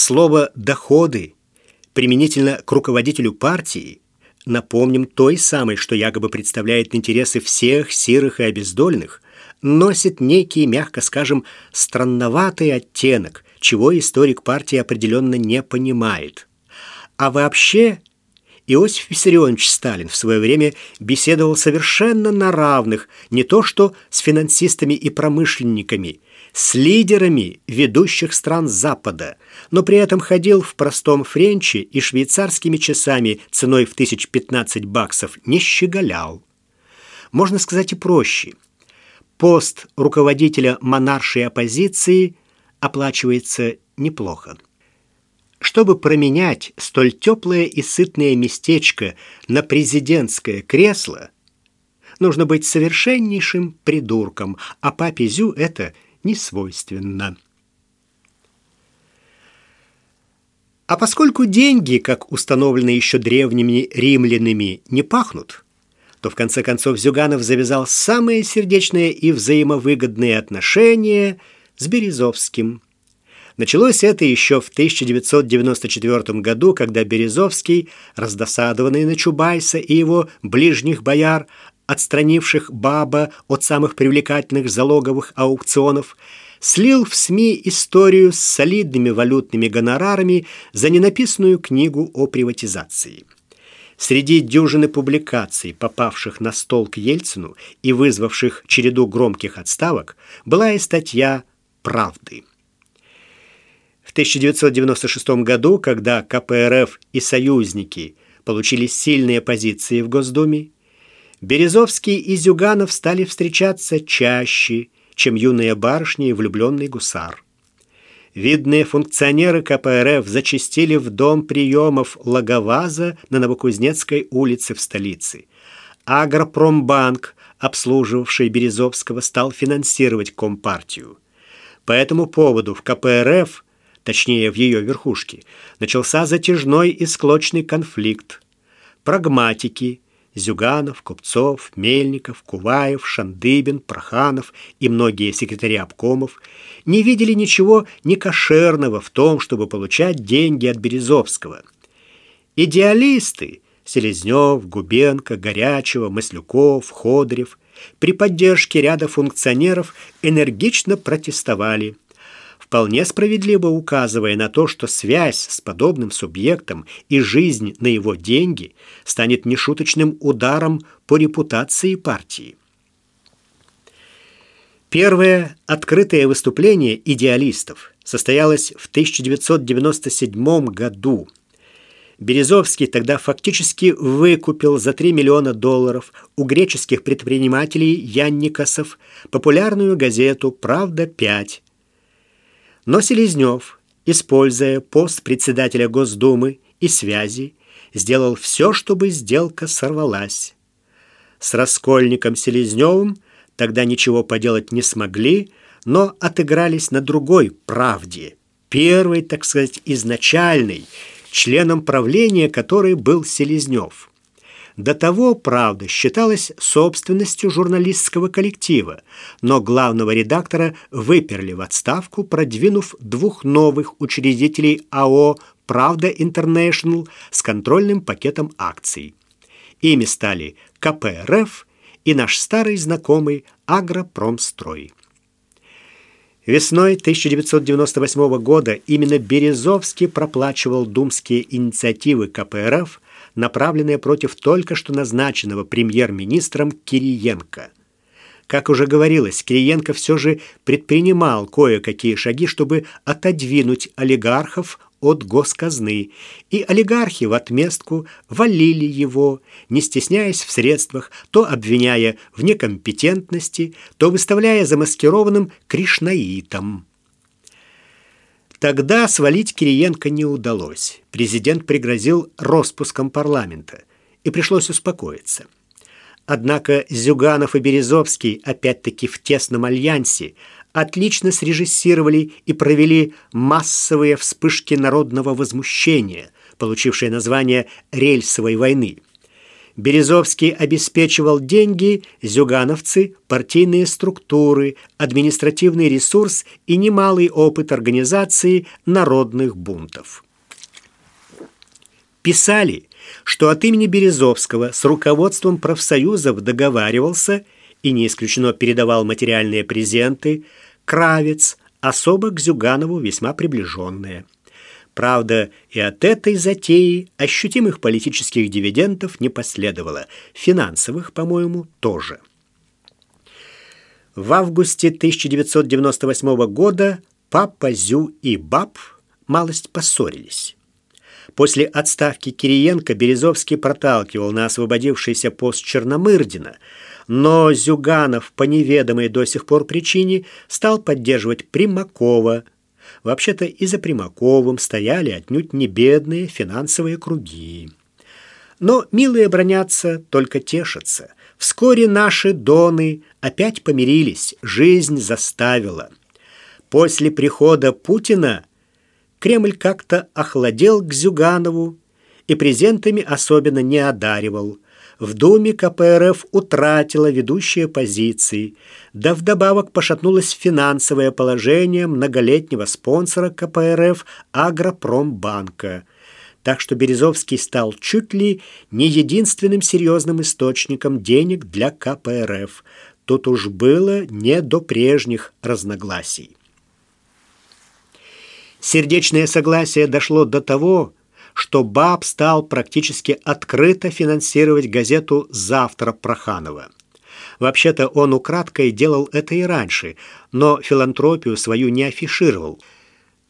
Слово «доходы» применительно к руководителю партии, напомним, той самой, что якобы представляет интересы всех сирых и обездоленных, носит некий, мягко скажем, странноватый оттенок, чего историк партии определенно не понимает. А вообще Иосиф Виссарионович Сталин в свое время беседовал совершенно на равных, не то что с финансистами и промышленниками, с лидерами ведущих стран Запада, но при этом ходил в простом френче и швейцарскими часами ценой в 1015 баксов не щеголял. Можно сказать и проще. Пост руководителя монаршей оппозиции оплачивается неплохо. Чтобы променять столь теплое и сытное местечко на президентское кресло, нужно быть совершеннейшим придурком, а папе Зю это не свойственно. А поскольку деньги, как установлено еще древними римлянами, не пахнут, то в конце концов Зюганов завязал самые сердечные и взаимовыгодные отношения с Березовским – Началось это еще в 1994 году, когда Березовский, раздосадованный на Чубайса и его ближних бояр, отстранивших Баба от самых привлекательных залоговых аукционов, слил в СМИ историю с солидными валютными гонорарами за ненаписанную книгу о приватизации. Среди дюжины публикаций, попавших на стол к Ельцину и вызвавших череду громких отставок, была и статья «Правды». В 1996 году, когда КПРФ и союзники получили сильные позиции в Госдуме, Березовский и Зюганов стали встречаться чаще, чем юные барышни и влюбленный гусар. Видные функционеры КПРФ зачастили в дом приемов Логоваза на Новокузнецкой улице в столице. Агропромбанк, обслуживавший Березовского, стал финансировать Компартию. По этому поводу в КПРФ точнее в ее верхушке, начался затяжной и склочный конфликт. Прагматики Зюганов, Купцов, Мельников, Куваев, Шандыбин, Проханов и многие секретари обкомов не видели ничего некошерного в том, чтобы получать деньги от Березовского. Идеалисты Селезнев, Губенко, Горячего, Маслюков, Ходырев при поддержке ряда функционеров энергично протестовали – вполне справедливо указывая на то, что связь с подобным субъектом и жизнь на его деньги станет нешуточным ударом по репутации партии. Первое открытое выступление идеалистов состоялось в 1997 году. Березовский тогда фактически выкупил за 3 миллиона долларов у греческих предпринимателей Янникасов популярную газету «Правда-5», но Селезнев, используя пост председателя Госдумы и связи, сделал все, чтобы сделка сорвалась. С Раскольником Селезневым тогда ничего поделать не смогли, но отыгрались на другой правде, первой, так сказать, изначальной, членом правления которой был Селезнев. До того, правда, считалась собственностью журналистского коллектива, но главного редактора выперли в отставку, продвинув двух новых учредителей АО «Правда Интернешнл» с контрольным пакетом акций. Ими стали КПРФ и наш старый знакомый Агропромстрой. Весной 1998 года именно Березовский проплачивал думские инициативы КПРФ – направленные против только что назначенного премьер-министром Кириенко. Как уже говорилось, Кириенко все же предпринимал кое-какие шаги, чтобы отодвинуть олигархов от госказны, и олигархи в отместку валили его, не стесняясь в средствах, то обвиняя в некомпетентности, то выставляя замаскированным кришнаитом. Тогда свалить Кириенко не удалось. Президент пригрозил распуском парламента, и пришлось успокоиться. Однако Зюганов и Березовский, опять-таки в тесном альянсе, отлично срежиссировали и провели массовые вспышки народного возмущения, получившие название «рельсовой войны». Березовский обеспечивал деньги, зюгановцы, партийные структуры, административный ресурс и немалый опыт организации народных бунтов. Писали, что от имени Березовского с руководством профсоюзов договаривался и не исключено передавал материальные презенты Кравец, особо к Зюганову весьма приближенные. Правда, и от этой затеи ощутимых политических дивидендов не последовало, финансовых, по-моему, тоже. В августе 1998 года папа Зю и Баб малость поссорились. После отставки Кириенко Березовский проталкивал на освободившийся пост Черномырдина, но Зюганов по неведомой до сих пор причине стал поддерживать Примакова. Вообще-то и за Примаковым стояли отнюдь не бедные финансовые круги. Но милые бронятся, только тешатся. Вскоре наши доны опять помирились, жизнь заставила. После прихода Путина Кремль как-то охладел к Зюганову и презентами особенно не одаривал. В Думе КПРФ утратила ведущие позиции, да вдобавок пошатнулось финансовое положение многолетнего спонсора КПРФ Агропромбанка. Так что Березовский стал чуть ли не единственным серьезным источником денег для КПРФ. Тут уж было не до прежних разногласий. Сердечное согласие дошло до того, что Баб стал практически открыто финансировать газету «Завтра» Проханова. Вообще-то он украдкой делал это и раньше, но филантропию свою не афишировал.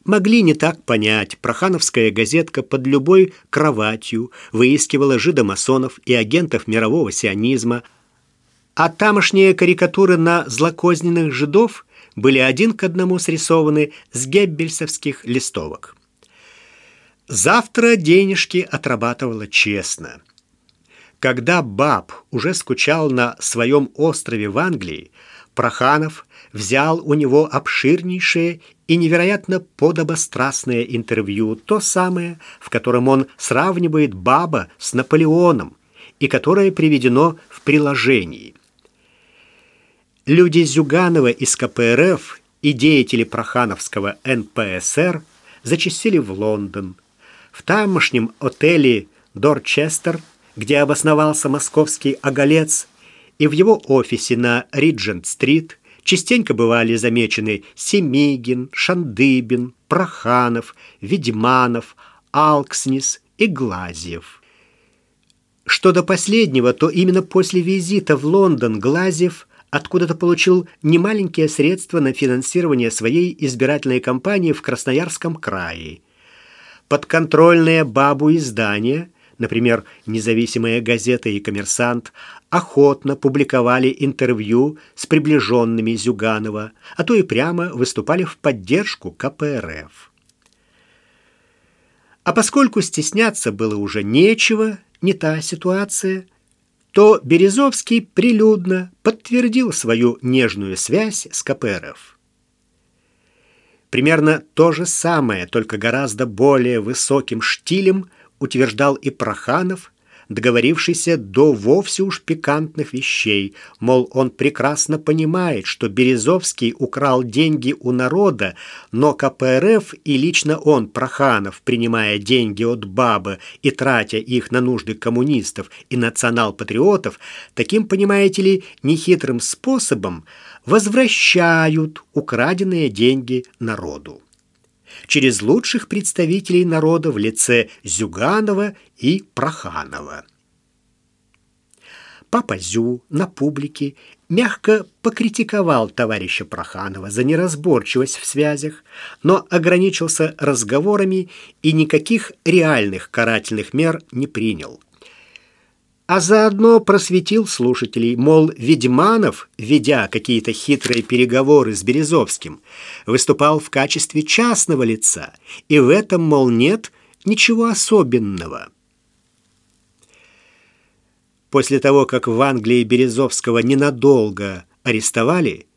Могли не так понять, прохановская газетка под любой кроватью выискивала жидомасонов и агентов мирового сионизма, а тамошние карикатуры на злокозненных жидов – были один к одному срисованы с геббельсовских листовок. Завтра денежки отрабатывала честно. Когда Баб уже скучал на своем острове в Англии, Проханов взял у него обширнейшее и невероятно подобострастное интервью, то самое, в котором он сравнивает Баба с Наполеоном и которое приведено в приложении. Люди Зюганова из КПРФ и деятели Прохановского НПСР зачастили в Лондон. В тамошнем отеле «Дорчестер», где обосновался московский оголец, и в его офисе на Риджент-стрит частенько бывали замечены Семигин, Шандыбин, Проханов, Ведьманов, Алкснис и Глазьев. Что до последнего, то именно после визита в Лондон Глазьев откуда-то получил немаленькие средства на финансирование своей избирательной кампании в Красноярском крае. Подконтрольные бабу издания, например, независимая газета и коммерсант, охотно публиковали интервью с приближенными Зюганова, а то и прямо выступали в поддержку КПРФ. А поскольку стесняться было уже нечего, не та ситуация – то Березовский прилюдно подтвердил свою нежную связь с КПРФ. Примерно то же самое, только гораздо более высоким штилем утверждал и Проханов договорившийся до вовсе уж пикантных вещей, мол, он прекрасно понимает, что Березовский украл деньги у народа, но КПРФ и лично он, Проханов, принимая деньги от бабы и тратя их на нужды коммунистов и национал-патриотов, таким, понимаете ли, нехитрым способом возвращают украденные деньги народу через лучших представителей народа в лице Зюганова и Проханова. Папа Зю на публике мягко покритиковал товарища Проханова за неразборчивость в связях, но ограничился разговорами и никаких реальных карательных мер не принял а заодно просветил слушателей, мол, Ведьманов, ведя какие-то хитрые переговоры с Березовским, выступал в качестве частного лица, и в этом, мол, нет ничего особенного. После того, как в Англии Березовского ненадолго арестовали,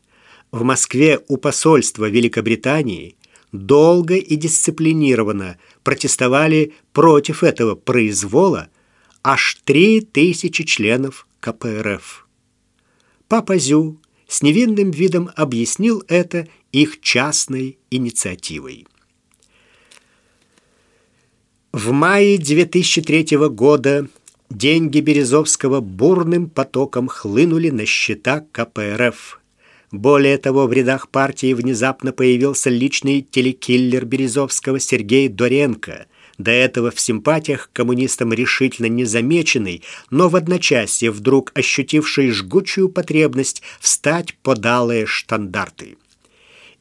в Москве у посольства Великобритании долго и дисциплинированно протестовали против этого произвола, аж три тысячи членов КПРФ. Папа Зю с невинным видом объяснил это их частной инициативой. В мае 2003 года деньги Березовского бурным потоком хлынули на счета КПРФ. Более того, в рядах партии внезапно появился личный телекиллер Березовского Сергей Доренко, до этого в симпатиях к коммунистам решительно незамеченный, но в одночасье вдруг ощутивший жгучую потребность встать под алые штандарты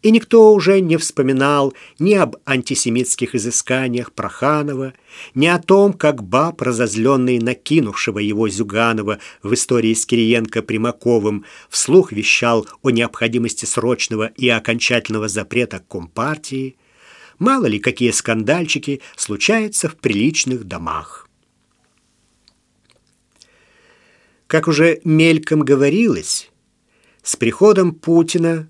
и никто уже не вспоминал ни об антисемитских изысканиях Проханова, ни о том, как баб, разозленный накинувшего его Зюганова в истории с Кириенко-Примаковым, вслух вещал о необходимости срочного и окончательного запрета Компартии. Мало ли, какие скандальчики случаются в приличных домах. Как уже мельком говорилось, с приходом Путина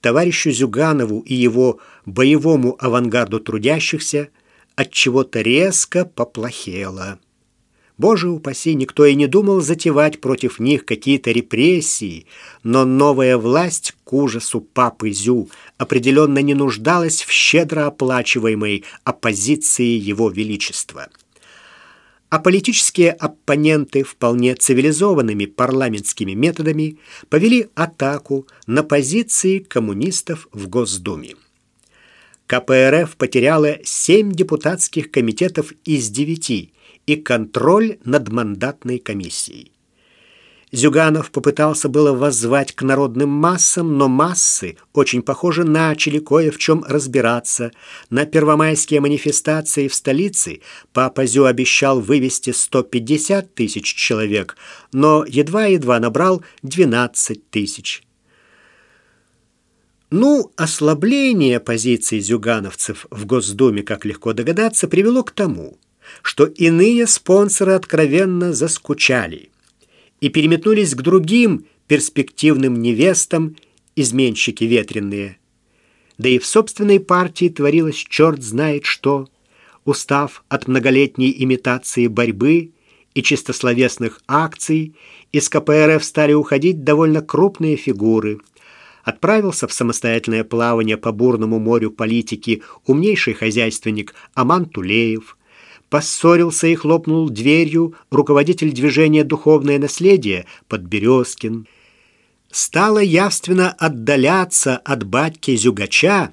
товарищу Зюганову и его боевому авангарду трудящихся от чего-то резко поплохело. Боже упаси, никто и не думал затевать против них какие-то репрессии, но новая власть к ужасу папы Зю определенно не нуждалась в щедро оплачиваемой оппозиции его величества а политические оппоненты вполне цивилизованными парламентскими методами повели атаку на позиции коммунистов в Госдуме. КПРФ потеряла семь депутатских комитетов из девяти и контроль над мандатной комиссией. Зюганов попытался было воззвать к народным массам, но массы, очень похоже, начали кое в чем разбираться. На первомайские манифестации в столице папа Зю обещал вывести 150 тысяч человек, но едва-едва набрал 12 тысяч. Ну, ослабление позиций зюгановцев в Госдуме, как легко догадаться, привело к тому, что иные спонсоры откровенно заскучали – и переметнулись к другим перспективным невестам, изменщики ветреные. Да и в собственной партии творилось черт знает что. Устав от многолетней имитации борьбы и чистословесных акций, из КПРФ стали уходить довольно крупные фигуры. Отправился в самостоятельное плавание по бурному морю политики умнейший хозяйственник Аман Тулеев – поссорился и хлопнул дверью руководитель движения «Духовное наследие» Подберезкин. Стало явственно отдаляться от батьки Зюгача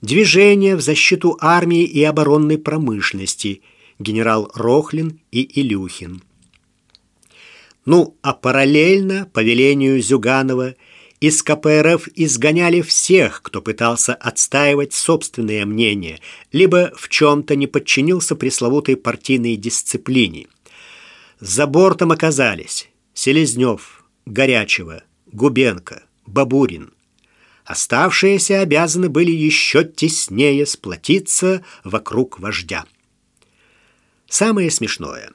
движение в защиту армии и оборонной промышленности генерал Рохлин и Илюхин. Ну, а параллельно, по велению Зюганова, из КПРФ изгоняли всех, кто пытался отстаивать собственное мнение, либо в чем-то не подчинился пресловутой партийной дисциплине. За бортом оказались Селезнев, Горячева, Губенко, Бабурин. Оставшиеся обязаны были еще теснее сплотиться вокруг вождя. Самое смешное,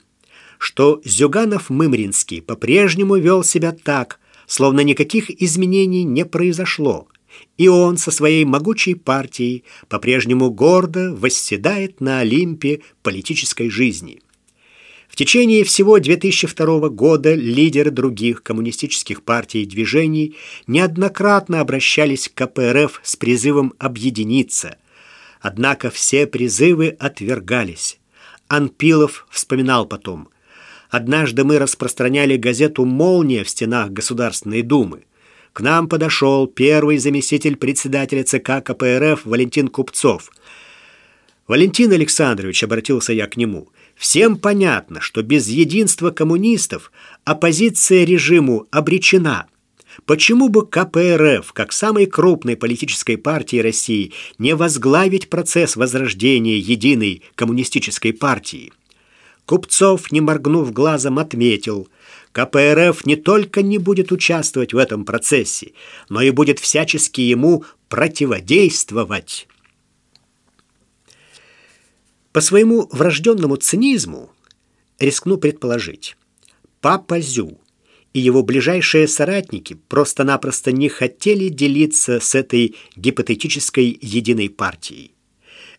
что Зюганов-Мымринский по-прежнему вел себя так – словно никаких изменений не произошло, и он со своей могучей партией по-прежнему гордо восседает на Олимпе политической жизни. В течение всего 2002 года лидеры других коммунистических партий и движений неоднократно обращались к КПРФ с призывом объединиться. Однако все призывы отвергались. Анпилов вспоминал потом – Однажды мы распространяли газету «Молния» в стенах Государственной Думы. К нам подошел первый заместитель председателя ЦК КПРФ Валентин Купцов. «Валентин Александрович», — обратился я к нему, — «всем понятно, что без единства коммунистов оппозиция режиму обречена». Почему бы КПРФ, как самой крупной политической партии России, не возглавить процесс возрождения единой коммунистической партии? Купцов, не моргнув глазом, отметил, КПРФ не только не будет участвовать в этом процессе, но и будет всячески ему противодействовать. По своему врожденному цинизму рискну предположить, Папа Зю и его ближайшие соратники просто-напросто не хотели делиться с этой гипотетической единой партией.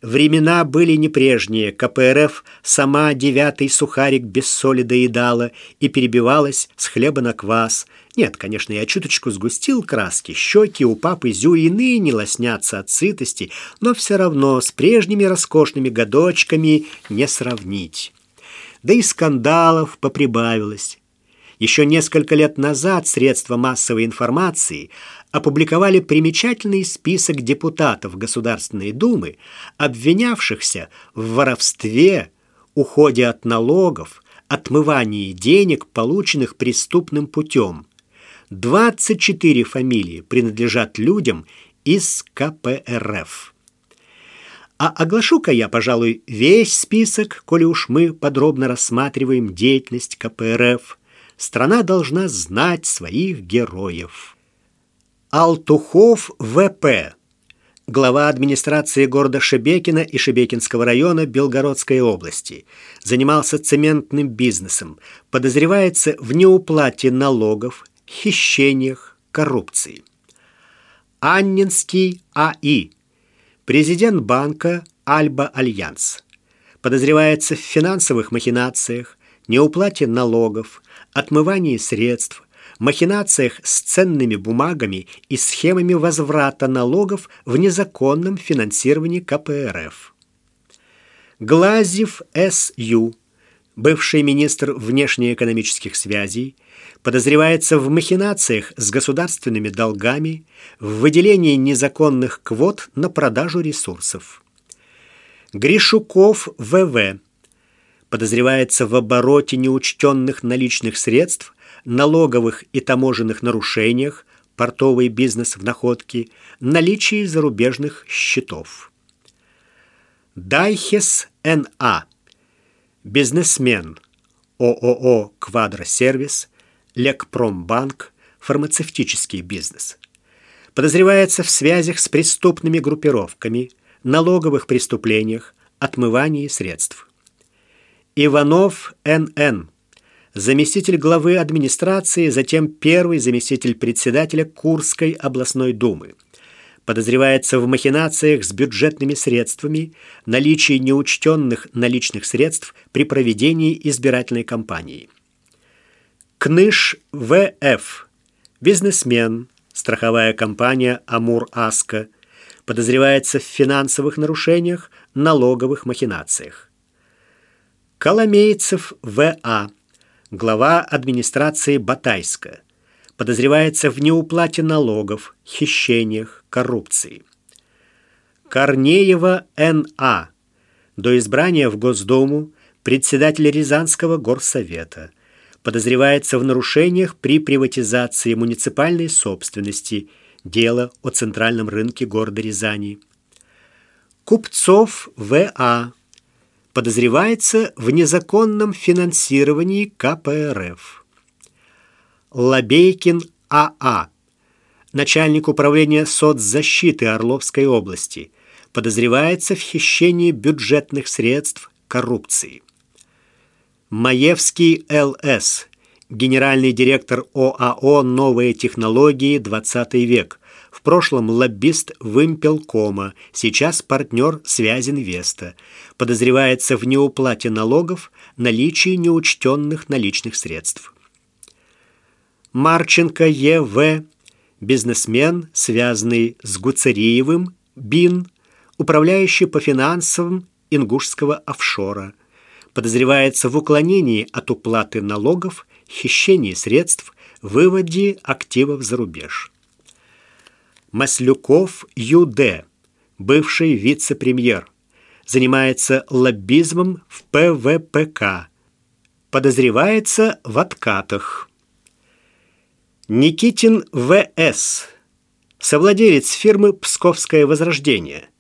Времена были не прежние. КПРФ сама девятый сухарик без соли доедала и перебивалась с хлеба на квас. Нет, конечно, я чуточку сгустил краски. Щеки у папы Зюи ныне лоснятся от сытости, но все равно с прежними роскошными годочками не сравнить. Да и скандалов поприбавилось. Еще несколько лет назад средства массовой информации опубликовали примечательный список депутатов Государственной Думы, обвинявшихся в воровстве, уходе от налогов, отмывании денег, полученных преступным путем. 24 фамилии принадлежат людям из КПРФ. А оглашу-ка я, пожалуй, весь список, коли уж мы подробно рассматриваем деятельность КПРФ. Страна должна знать своих героев. Алтухов В.П., глава администрации города Шебекина и Шебекинского района Белгородской области, занимался цементным бизнесом, подозревается в неуплате налогов, хищениях, коррупции. Аннинский А.И., президент банка Альба Альянс, подозревается в финансовых махинациях, неуплате налогов, отмывании средств, махинациях с ценными бумагами и схемами возврата налогов в незаконном финансировании КПРФ. Глазев С.Ю., бывший министр внешнеэкономических связей, подозревается в махинациях с государственными долгами, в выделении незаконных квот на продажу ресурсов. Гришуков В.В. подозревается в обороте неучтенных наличных средств налоговых и таможенных нарушениях, портовый бизнес в находке, наличии зарубежных счетов. Дайхес Н.А. Бизнесмен. ООО «Квадросервис», Лекпромбанк, фармацевтический бизнес. Подозревается в связях с преступными группировками, налоговых преступлениях, отмывании средств. Иванов Н.Н заместитель главы администрации, затем первый заместитель председателя Курской областной думы. Подозревается в махинациях с бюджетными средствами, наличии неучтенных наличных средств при проведении избирательной кампании. Кныш В.Ф. Бизнесмен, страховая компания «Амур-Аска», подозревается в финансовых нарушениях, налоговых махинациях. Коломейцев В.А глава администрации Батайска, подозревается в неуплате налогов, хищениях, коррупции. Корнеева Н.А. До избрания в Госдуму председатель Рязанского горсовета подозревается в нарушениях при приватизации муниципальной собственности, дело о центральном рынке города Рязани. Купцов В.А подозревается в незаконном финансировании КПРФ. Лабейкин АА, а, начальник управления соцзащиты Орловской области, подозревается в хищении бюджетных средств коррупции. Маевский ЛС, генеральный директор ОАО «Новые технологии. 20 век», в прошлом лоббист Вымпелкома, сейчас партнер Связинвеста. Подозревается в неуплате налогов, наличии неучтенных наличных средств. Марченко Е.В., бизнесмен, связанный с Гуцериевым, БИН, управляющий по финансам ингушского офшора. Подозревается в уклонении от уплаты налогов, хищении средств, выводе активов за рубеж. Маслюков Ю.Д., бывший вице-премьер, занимается лоббизмом в ПВПК, подозревается в откатах. Никитин В.С., совладелец фирмы «Псковское возрождение»,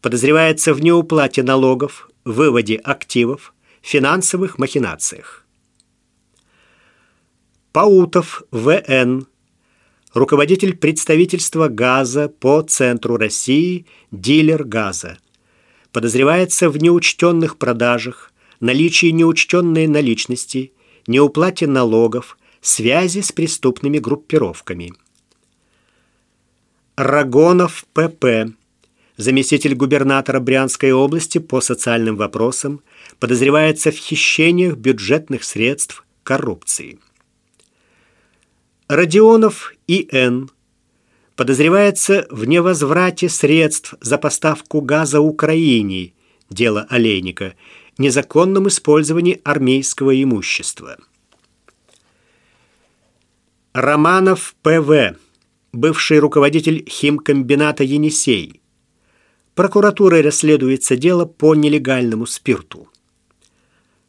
подозревается в неуплате налогов, выводе активов, финансовых махинациях. Паутов В.Н., руководитель представительства газа по центру России, дилер газа. Подозревается в неучтенных продажах, наличии неучтенной наличности, неуплате налогов, связи с преступными группировками. Рагонов П.П. заместитель губернатора Брянской области по социальным вопросам, подозревается в хищениях бюджетных средств, коррупции. Родионов И.Н. подозревается в невозврате средств за поставку газа Украине, дело Олейника, незаконном использовании армейского имущества. Романов П.В., бывший руководитель химкомбината «Енисей». Прокуратурой расследуется дело по нелегальному спирту.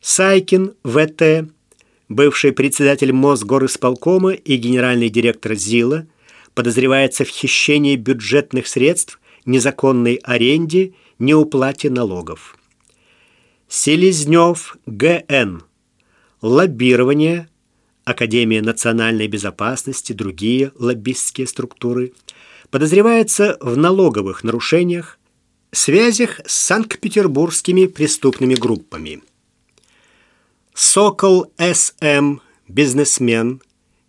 Сайкин В.Т., бывший председатель Мосгорисполкома и генеральный директор ЗИЛа, подозревается в хищении бюджетных средств, незаконной аренде, неуплате налогов. Селезнев Г.Н. Лоббирование, Академия национальной безопасности, другие лоббистские структуры, подозревается в налоговых нарушениях, связях с санкт-петербургскими преступными группами. Сокол СМ, бизнесмен,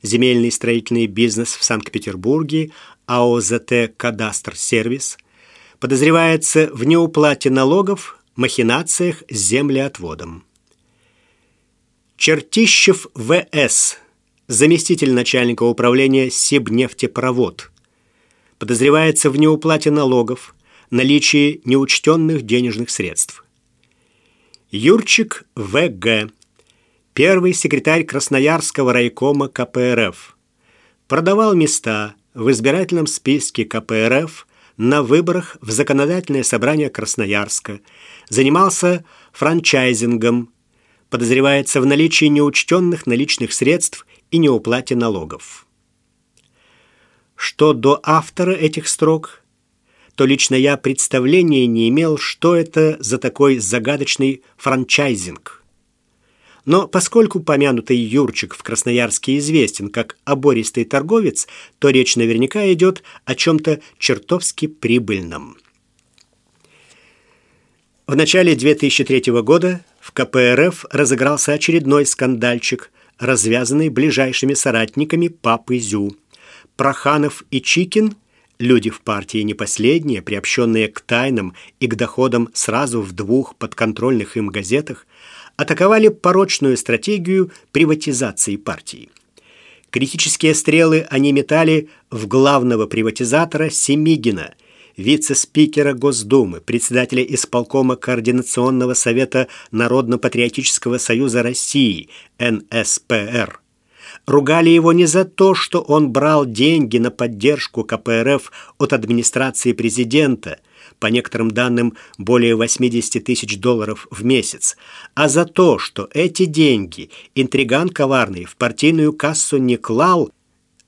земельный строительный бизнес в Санкт-Петербурге, АОЗТ «Кадастр Сервис», подозревается в неуплате налогов, махинациях с землеотводом. Чертищев В.С., заместитель начальника управления Сибнефтепровод, подозревается в неуплате налогов, наличии неучтенных денежных средств. Юрчик В.Г., первый секретарь Красноярского райкома КПРФ, продавал места в избирательном списке КПРФ на выборах в законодательное собрание Красноярска, занимался франчайзингом, подозревается в наличии неучтенных наличных средств и неуплате налогов. Что до автора этих строк, то лично я представления не имел, что это за такой загадочный франчайзинг. Но поскольку помянутый Юрчик в Красноярске известен как обористый торговец, то речь наверняка идет о чем-то чертовски прибыльном. В начале 2003 года в КПРФ разыгрался очередной скандальчик, развязанный ближайшими соратниками Папы Зю. Проханов и Чикин – люди в партии не последние, приобщенные к тайнам и к доходам сразу в двух подконтрольных им газетах, атаковали порочную стратегию приватизации партии. Критические стрелы они метали в главного приватизатора Семигина – вице-спикера Госдумы, председателя исполкома Координационного совета Народно-патриотического союза России, НСПР. Ругали его не за то, что он брал деньги на поддержку КПРФ от администрации президента, по некоторым данным более 80 тысяч долларов в месяц, а за то, что эти деньги интриган коварный в партийную кассу не клал,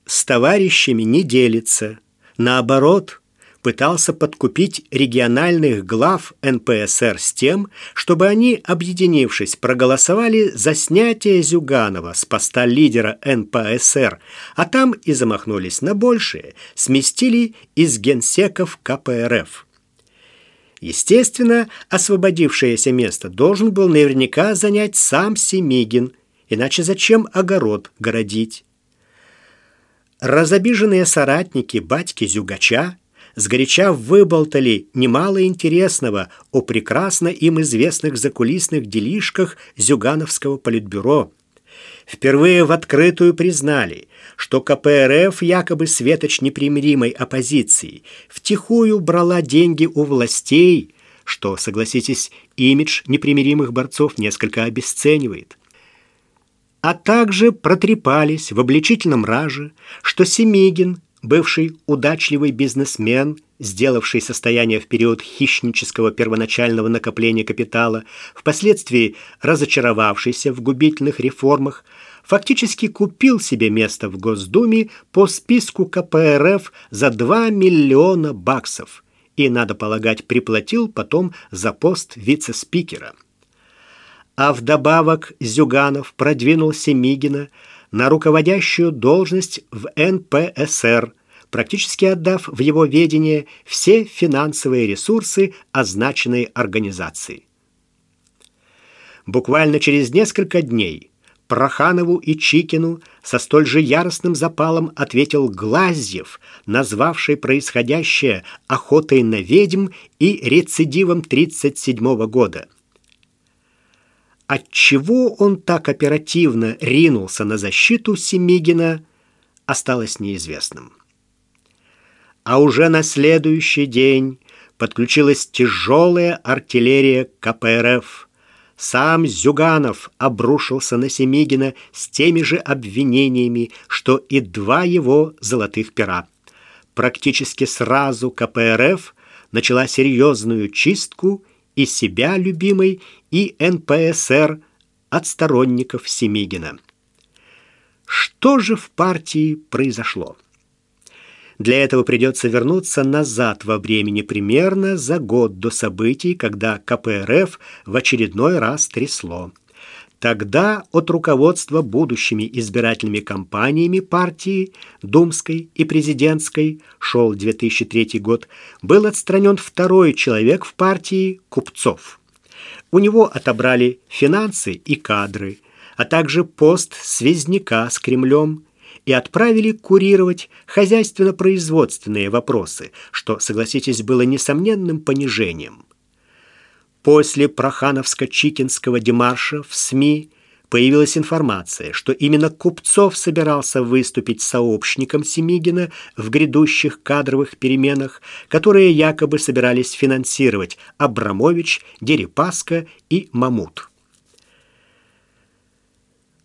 с товарищами не делится. Наоборот, пытался подкупить региональных глав НПСР с тем, чтобы они, объединившись, проголосовали за снятие Зюганова с поста лидера НПСР, а там и замахнулись на большее, сместили из генсеков КПРФ. Естественно, освободившееся место должен был наверняка занять сам Семигин, иначе зачем огород городить? Разобиженные соратники батьки Зюгача сгоряча выболтали немало интересного о прекрасно им известных закулисных делишках Зюгановского политбюро. Впервые в открытую признали, что КПРФ якобы светоч непримиримой оппозиции втихую брала деньги у властей, что, согласитесь, имидж непримиримых борцов несколько обесценивает. А также протрепались в обличительном раже, что Семигин бывший удачливый бизнесмен, сделавший состояние в период хищнического первоначального накопления капитала, впоследствии разочаровавшийся в губительных реформах, фактически купил себе место в Госдуме по списку КПРФ за 2 миллиона баксов и, надо полагать, приплатил потом за пост вице-спикера. А вдобавок Зюганов продвинул Семигина – на руководящую должность в НПСР, практически отдав в его ведение все финансовые ресурсы означенной организации. Буквально через несколько дней Проханову и Чикину со столь же яростным запалом ответил Глазьев, назвавший происходящее охотой на ведьм и рецидивом 1937 года. Отчего он так оперативно ринулся на защиту Семигина, осталось неизвестным. А уже на следующий день подключилась тяжелая артиллерия КПРФ – сам Зюганов обрушился на Семигина с теми же обвинениями, что и два его золотых пера. Практически сразу КПРФ начала серьезную чистку и себя любимой, и НПСР от сторонников Семигина. Что же в партии произошло? Для этого придется вернуться назад во времени примерно за год до событий, когда КПРФ в очередной раз трясло. Тогда от руководства будущими избирательными кампаниями партии, Думской и Президентской, шел 2003 год, был отстранен второй человек в партии Купцов. У него отобрали финансы и кадры, а также пост связняка с Кремлем и отправили курировать хозяйственно-производственные вопросы, что, согласитесь, было несомненным понижением. После Прохановско-Чикинского демарша в СМИ появилась информация, что именно Купцов собирался выступить сообщником Семигина в грядущих кадровых переменах, которые якобы собирались финансировать Абрамович, Дерипаска и Мамут.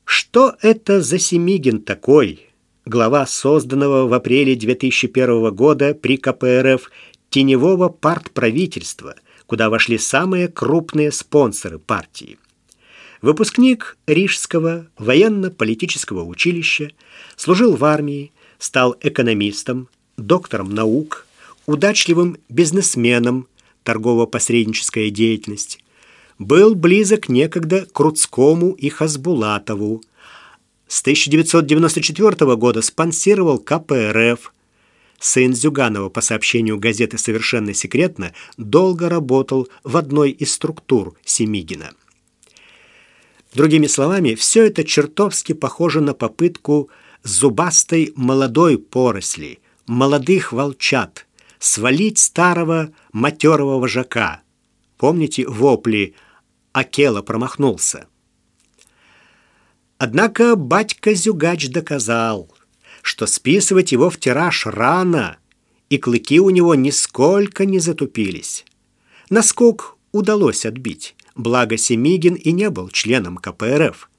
Что это за Семигин такой, глава созданного в апреле 2001 года при КПРФ теневого партправительства, куда вошли самые крупные спонсоры партии. Выпускник Рижского военно-политического училища, служил в армии, стал экономистом, доктором наук, удачливым бизнесменом, торгово-посредническая деятельность, был близок некогда к Рудскому и Хасбулатову, с 1994 года спонсировал КПРФ. Сын Зюганова, по сообщению газеты «Совершенно секретно», долго работал в одной из структур Семигина. Другими словами, все это чертовски похоже на попытку зубастой молодой поросли, молодых волчат, свалить старого матерого вожака. Помните вопли «Акела промахнулся»? Однако батька Зюгач доказал, что списывать его в тираж рано, и клыки у него нисколько не затупились. Наскок удалось отбить, благо Семигин и не был членом КПРФ.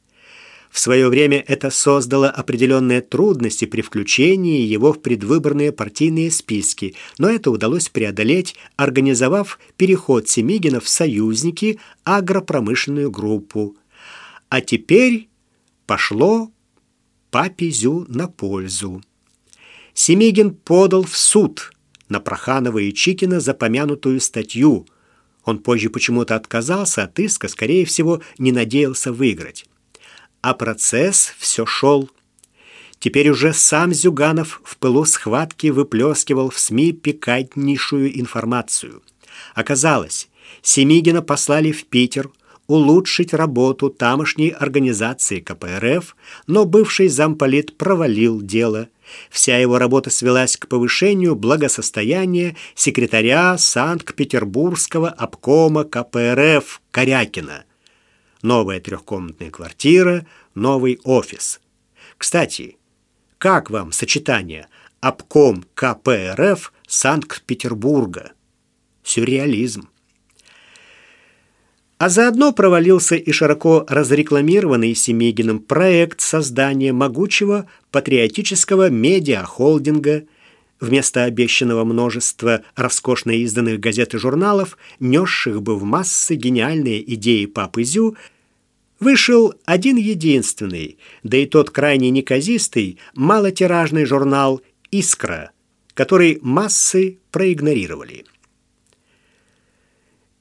В свое время это создало определенные трудности при включении его в предвыборные партийные списки, но это удалось преодолеть, организовав переход Семигина в союзники агропромышленную группу. А теперь пошло папизю на пользу. Семигин подал в суд на Проханова и Чикина за помянутую статью. Он позже почему-то отказался от иска, скорее всего, не надеялся выиграть. А процесс все шел. Теперь уже сам Зюганов в пылу схватки выплескивал в СМИ пикантнейшую информацию. Оказалось, Семигина послали в Питер, улучшить работу тамошней организации КПРФ, но бывший замполит провалил дело. Вся его работа свелась к повышению благосостояния секретаря Санкт-Петербургского обкома КПРФ Корякина. Новая трехкомнатная квартира, новый офис. Кстати, как вам сочетание обком КПРФ Санкт-Петербурга? Сюрреализм. А заодно провалился и широко разрекламированный Семигиным проект создания могучего патриотического медиахолдинга вместо обещанного множества роскошно изданных газет и журналов, несших бы в массы гениальные идеи Папы Зю, вышел один единственный, да и тот крайне неказистый, малотиражный журнал «Искра», который массы проигнорировали.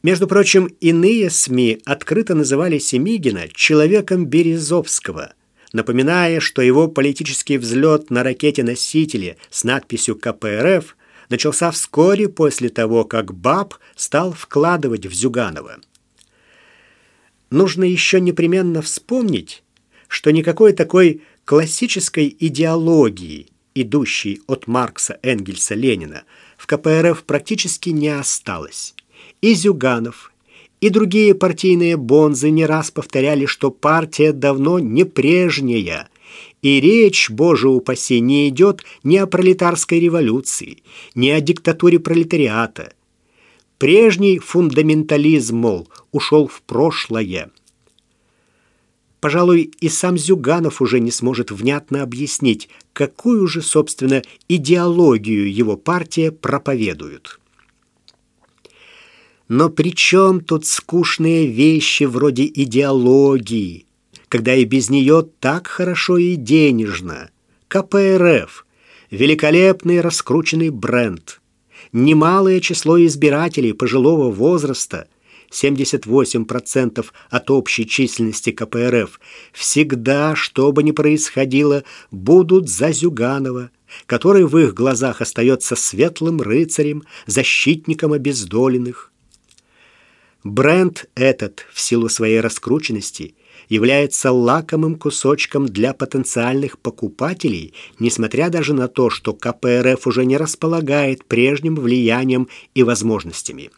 Между прочим, иные СМИ открыто называли Семигина человеком Березовского, напоминая, что его политический взлет на ракете-носителе с надписью КПРФ начался вскоре после того, как БАП стал вкладывать в Зюганова. Нужно еще непременно вспомнить, что никакой такой классической идеологии, идущей от Маркса, Энгельса, Ленина, в КПРФ практически не осталось. И Зюганов, и другие партийные бонзы не раз повторяли, что партия давно не прежняя, и речь, боже упаси, не идет ни о пролетарской революции, ни о диктатуре пролетариата. Прежний фундаментализм, мол, ушел в прошлое. Пожалуй, и сам Зюганов уже не сможет внятно объяснить, какую же, собственно, идеологию его партия проповедует. Но при чем тут скучные вещи вроде идеологии, когда и без нее так хорошо и денежно? КПРФ – великолепный раскрученный бренд. Немалое число избирателей пожилого возраста – 78% от общей численности КПРФ, всегда, что бы ни происходило, будут за Зюганова, который в их глазах остается светлым рыцарем, защитником обездоленных. Бренд этот, в силу своей раскрученности, является лакомым кусочком для потенциальных покупателей, несмотря даже на то, что КПРФ уже не располагает прежним влиянием и возможностями.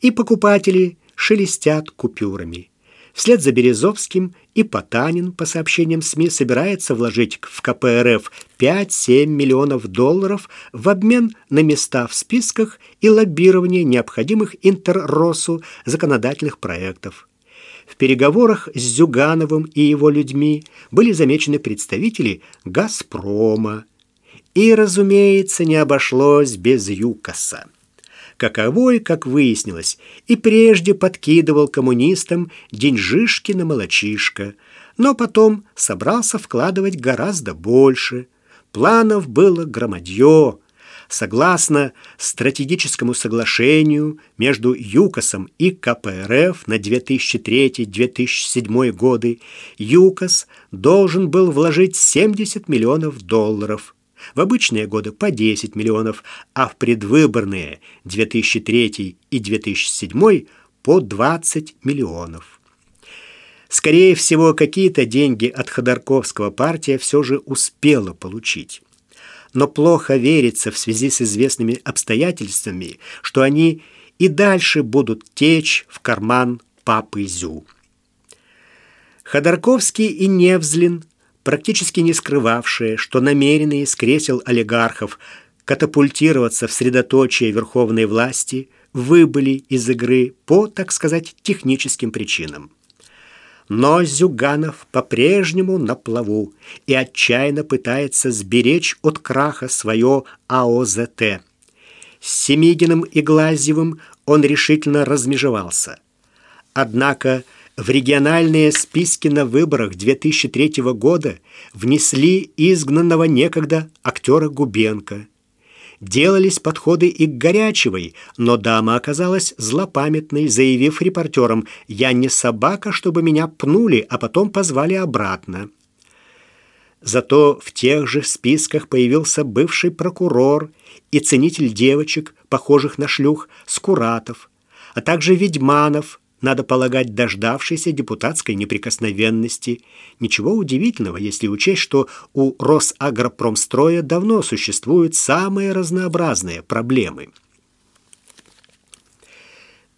И покупатели шелестят купюрами. Вслед за Березовским и Потанин, по сообщениям СМИ, собирается вложить в КПРФ 5-7 миллионов долларов в обмен на места в списках и лоббирование необходимых Интерросу законодательных проектов. В переговорах с Зюгановым и его людьми были замечены представители «Газпрома». И, разумеется, не обошлось без ЮКОСа каковой, как выяснилось, и прежде подкидывал коммунистам деньжишки на молочишко, но потом собрался вкладывать гораздо больше. Планов было громадье. Согласно стратегическому соглашению между ЮКОСом и КПРФ на 2003-2007 годы, ЮКОС должен был вложить 70 миллионов долларов в обычные годы по 10 миллионов, а в предвыборные 2003 и 2007 по 20 миллионов. Скорее всего, какие-то деньги от Ходорковского партия все же успела получить. Но плохо верится в связи с известными обстоятельствами, что они и дальше будут течь в карман папы Зю. Ходорковский и Невзлин практически не скрывавшие, что намеренные с кресел олигархов катапультироваться в средоточие верховной власти, выбыли из игры по, так сказать, техническим причинам. Но Зюганов по-прежнему на плаву и отчаянно пытается сберечь от краха свое АОЗТ. С Семигиным и Глазьевым он решительно размежевался. Однако в региональные списки на выборах 2003 года внесли изгнанного некогда актера Губенко. Делались подходы и к Горячевой, но дама оказалась злопамятной, заявив репортерам «Я не собака, чтобы меня пнули, а потом позвали обратно». Зато в тех же списках появился бывший прокурор и ценитель девочек, похожих на шлюх, Скуратов, а также Ведьманов – надо полагать, дождавшейся депутатской неприкосновенности. Ничего удивительного, если учесть, что у Росагропромстроя давно существуют самые разнообразные проблемы.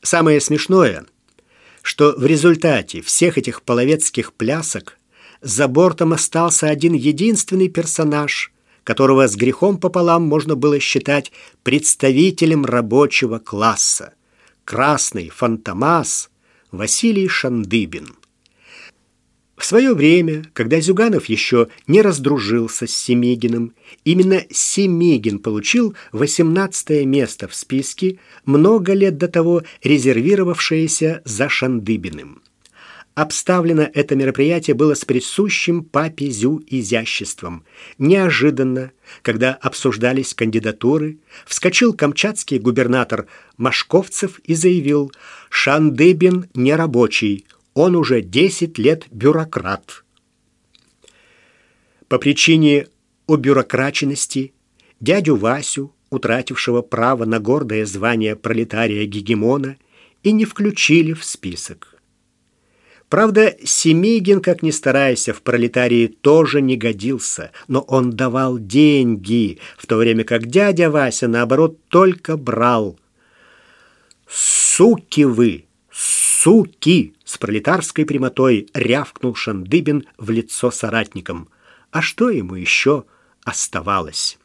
Самое смешное, что в результате всех этих половецких плясок за бортом остался один единственный персонаж, которого с грехом пополам можно было считать представителем рабочего класса. Красный фантомас – Василий Шандыбин. В свое время, когда Зюганов еще не раздружился с Семигиным, именно Семигин получил 18 место в списке, много лет до того резервировавшееся за Шандыбиным. Обставлено это мероприятие было с присущим папе Зю изяществом. Неожиданно, когда обсуждались кандидатуры, вскочил камчатский губернатор Машковцев и заявил «Шандыбин не рабочий, он уже 10 лет бюрократ». По причине обюрокраченности дядю Васю, утратившего право на гордое звание пролетария-гегемона, и не включили в список. Правда, Семигин, как ни старайся, в пролетарии тоже не годился, но он давал деньги, в то время как дядя Вася, наоборот, только брал. «Суки вы! Суки!» — с пролетарской прямотой рявкнул Шандыбин в лицо соратникам. А что ему еще оставалось?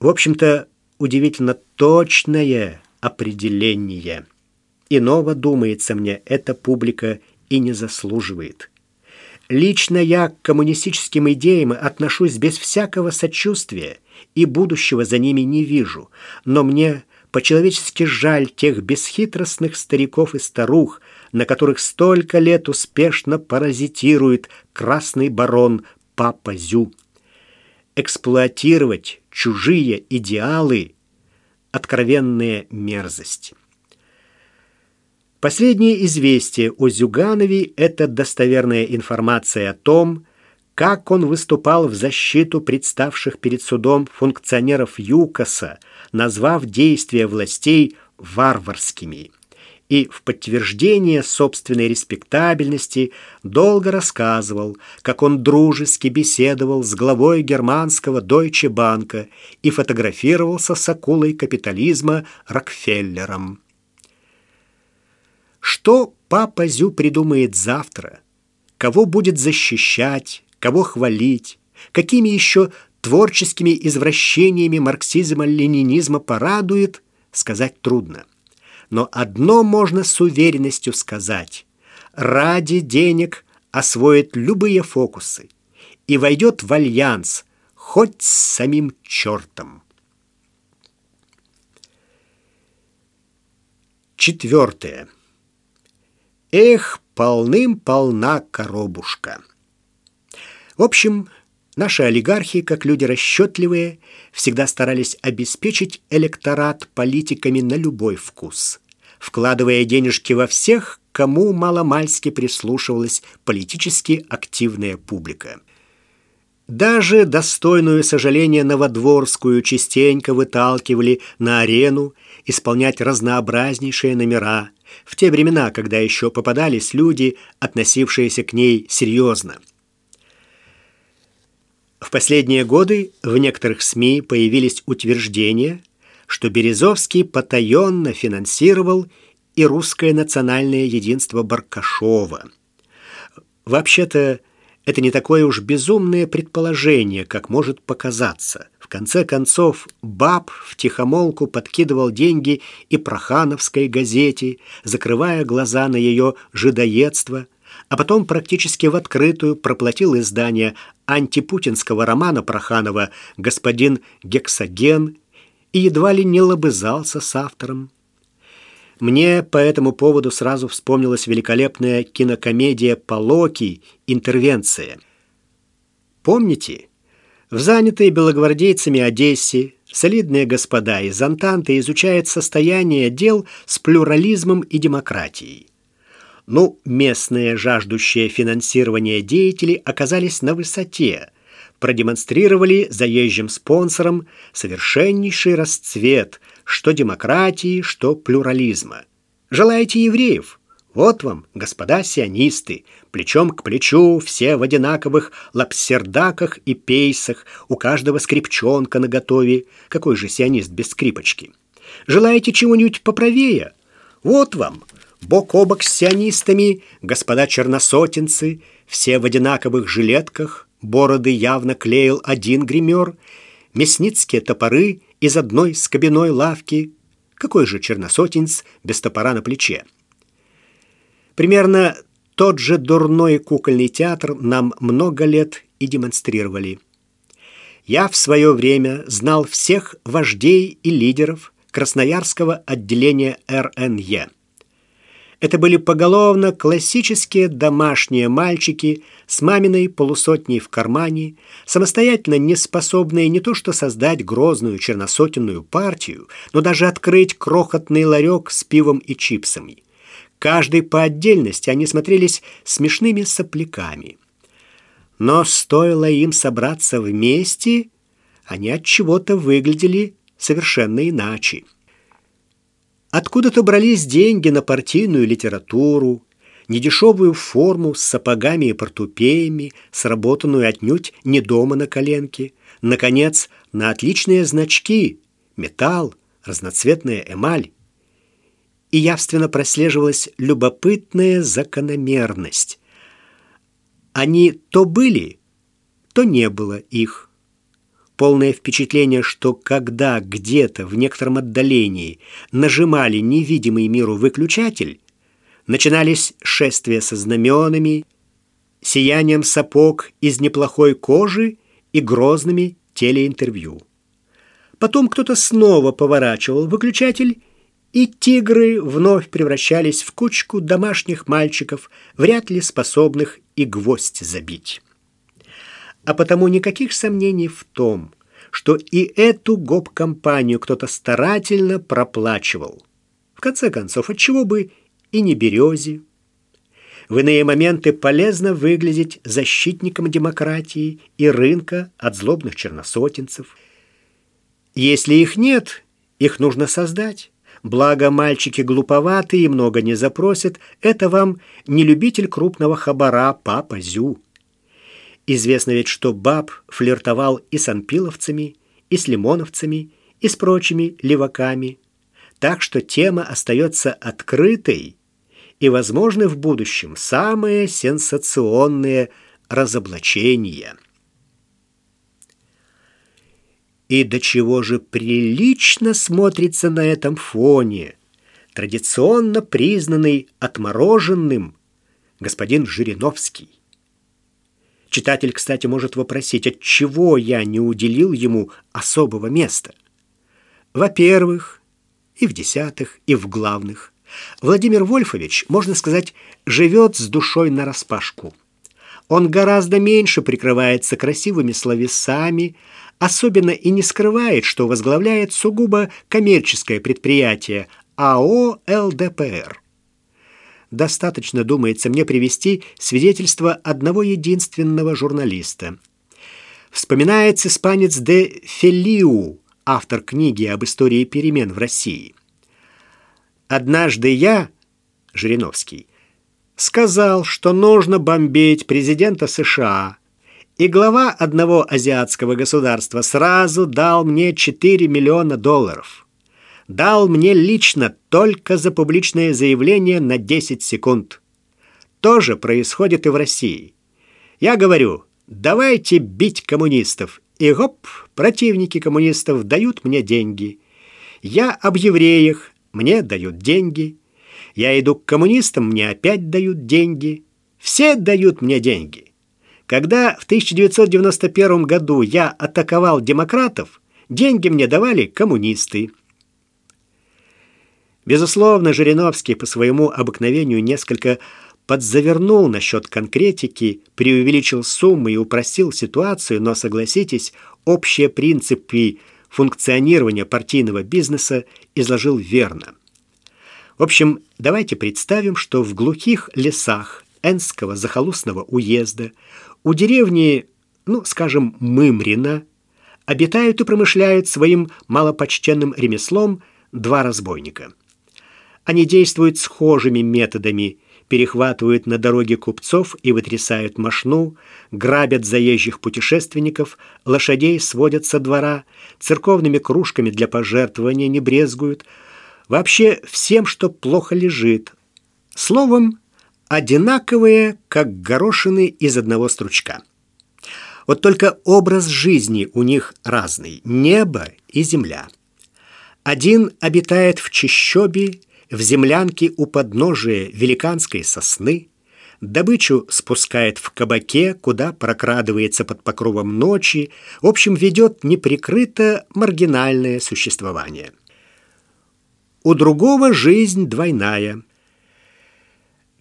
В общем-то, удивительно точное определение — Иного, думается мне, эта публика и не заслуживает. Лично я к коммунистическим идеям отношусь без всякого сочувствия и будущего за ними не вижу, но мне по-человечески жаль тех бесхитростных стариков и старух, на которых столько лет успешно паразитирует красный барон Папа Зю. Эксплуатировать чужие идеалы – откровенная мерзость. Последнее известие о Зюганове – это достоверная информация о том, как он выступал в защиту представших перед судом функционеров ЮКОСа, назвав действия властей варварскими. И в подтверждение собственной респектабельности долго рассказывал, как он дружески беседовал с главой германского Deutsche Банка и фотографировался с акулой капитализма Рокфеллером. Что папа Зю придумает завтра? Кого будет защищать, кого хвалить? Какими еще творческими извращениями марксизма-ленинизма порадует, сказать трудно. Но одно можно с уверенностью сказать. Ради денег освоит любые фокусы и войдет в альянс хоть с самим чертом. Четвертое. Эх, полным-полна коробушка. В общем, наши олигархи, как люди расчетливые, всегда старались обеспечить электорат политиками на любой вкус, вкладывая денежки во всех, кому маломальски прислушивалась политически активная публика. Даже достойную сожаления Новодворскую частенько выталкивали на арену исполнять разнообразнейшие номера в те времена, когда еще попадались люди, относившиеся к ней серьезно. В последние годы в некоторых СМИ появились утверждения, что Березовский потаенно финансировал и русское национальное единство Баркашова. Вообще-то, это не такое уж безумное предположение, как может показаться. В конце концов, баб втихомолку подкидывал деньги и Прохановской газете, закрывая глаза на ее жидоедство, а потом практически в открытую проплатил издание антипутинского романа Проханова «Господин Гексоген» и едва ли не лобызался с автором. Мне по этому поводу сразу вспомнилась великолепная кинокомедия «Полоки. Интервенция». Помните? В занятой белогвардейцами Одессе солидные господа из Антанты изучают состояние дел с плюрализмом и демократией. Ну, местные жаждущие финансирования деятели оказались на высоте, продемонстрировали заезжим спонсорам совершеннейший расцвет – что демократии, что плюрализма. Желаете евреев? Вот вам, господа сионисты, плечом к плечу, все в одинаковых лапсердаках и пейсах, у каждого скрипчонка наготове. Какой же сионист без скрипочки? Желаете чего-нибудь поправее? Вот вам, бок о бок с сионистами, господа черносотенцы, все в одинаковых жилетках, бороды явно клеил один гример, мясницкие топоры из одной скобяной лавки. Какой же черносотенец без топора на плече? Примерно тот же дурной кукольный театр нам много лет и демонстрировали. Я в свое время знал всех вождей и лидеров Красноярского отделения РНЕ. Это были поголовно классические домашние мальчики с маминой полусотней в кармане, самостоятельно не способные не то что создать грозную черносотенную партию, но даже открыть крохотный ларек с пивом и чипсами. Каждый по отдельности они смотрелись смешными сопляками. Но стоило им собраться вместе, они от чего-то выглядели совершенно иначе. Откуда-то брались деньги на партийную литературу, недешевую форму с сапогами и портупеями, сработанную отнюдь не дома на коленке, наконец, на отличные значки, металл, разноцветная эмаль. И явственно прослеживалась любопытная закономерность. Они то были, то не было их. Полное впечатление, что когда где-то в некотором отдалении нажимали невидимый миру выключатель, начинались шествия со знаменами, сиянием сапог из неплохой кожи и грозными телеинтервью. Потом кто-то снова поворачивал выключатель, и тигры вновь превращались в кучку домашних мальчиков, вряд ли способных и гвоздь забить. А потому никаких сомнений в том, что и эту гоп-компанию кто-то старательно проплачивал. В конце концов, отчего бы и не березе. В иные моменты полезно выглядеть защитником демократии и рынка от злобных черносотенцев. Если их нет, их нужно создать. Благо, мальчики глуповатые и много не запросят. Это вам не любитель крупного хабара папа Зю. Известно ведь, что баб флиртовал и с анпиловцами, и с лимоновцами, и с прочими леваками. Так что тема остается открытой и возможны в будущем самые сенсационные разоблачения. И до чего же прилично смотрится на этом фоне традиционно признанный отмороженным господин Жириновский. Читатель, кстати, может вопросить, от чего я не уделил ему особого места. Во-первых, и в десятых, и в главных – Владимир Вольфович, можно сказать, живет с душой нараспашку. Он гораздо меньше прикрывается красивыми словесами, особенно и не скрывает, что возглавляет сугубо коммерческое предприятие АО ЛДПР. Достаточно, думается мне, привести свидетельство одного единственного журналиста. Вспоминается испанец де Фелиу, автор книги об истории перемен в России. Однажды я, Жириновский, сказал, что нужно бомбить президента США, и глава одного азиатского государства сразу дал мне 4 миллиона долларов. Дал мне лично только за публичное заявление на 10 секунд. То же происходит и в России. Я говорю, давайте бить коммунистов. И гоп, противники коммунистов дают мне деньги. Я об евреях, мне дают деньги. Я иду к коммунистам, мне опять дают деньги. Все дают мне деньги. Когда в 1991 году я атаковал демократов, деньги мне давали коммунисты. Безусловно, Жириновский по своему обыкновению несколько подзавернул насчет конкретики, преувеличил суммы и упростил ситуацию, но, согласитесь, общие принципы функционирования партийного бизнеса изложил верно. В общем, давайте представим, что в глухих лесах Энского захолустного уезда у деревни, ну, скажем, Мымрина, обитают и промышляют своим малопочтенным ремеслом два разбойника. Они действуют схожими методами – перехватывают на дороге купцов и вытрясают мошну, грабят заезжих путешественников, лошадей сводят со двора, церковными кружками для пожертвования не брезгуют, вообще всем, что плохо лежит. Словом, одинаковые, как горошины из одного стручка. Вот только образ жизни у них разный – небо и земля. Один обитает в чащобе, в землянке у подножия великанской сосны, добычу спускает в кабаке, куда прокрадывается под покровом ночи, в общем, ведет неприкрыто маргинальное существование. У другого жизнь двойная.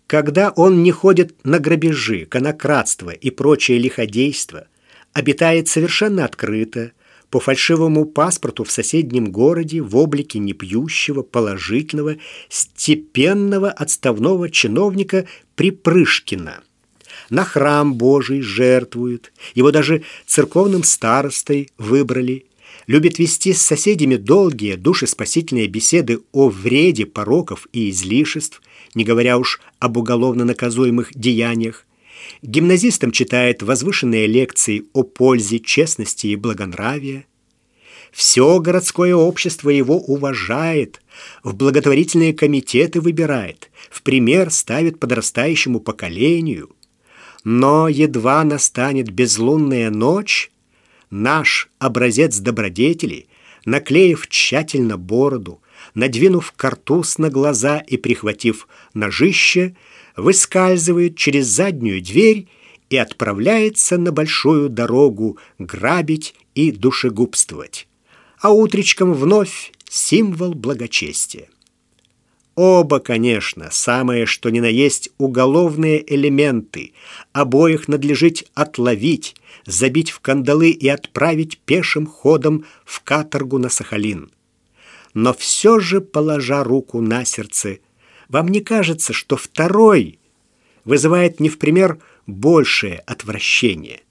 Когда он не ходит на грабежи, конократство и прочее лиходейство, обитает совершенно открыто, по фальшивому паспорту в соседнем городе в облике непьющего, положительного, степенного отставного чиновника Припрышкина. На храм Божий жертвует, его даже церковным старостой выбрали. любит вести с соседями долгие душеспасительные беседы о вреде пороков и излишеств, не говоря уж об уголовно наказуемых деяниях, гимназистам читает возвышенные лекции о пользе честности и благонравия. Все городское общество его уважает, в благотворительные комитеты выбирает, в пример ставит подрастающему поколению. Но едва настанет безлунная ночь, наш образец добродетели, наклеив тщательно бороду, надвинув картуз на глаза и прихватив ножище, выскальзывает через заднюю дверь и отправляется на большую дорогу грабить и душегубствовать. А утречком вновь символ благочестия. Оба, конечно, самое что ни на есть уголовные элементы. Обоих надлежит отловить, забить в кандалы и отправить пешим ходом в каторгу на Сахалин. Но все же, положа руку на сердце, вам не кажется, что второй вызывает не в пример большее отвращение?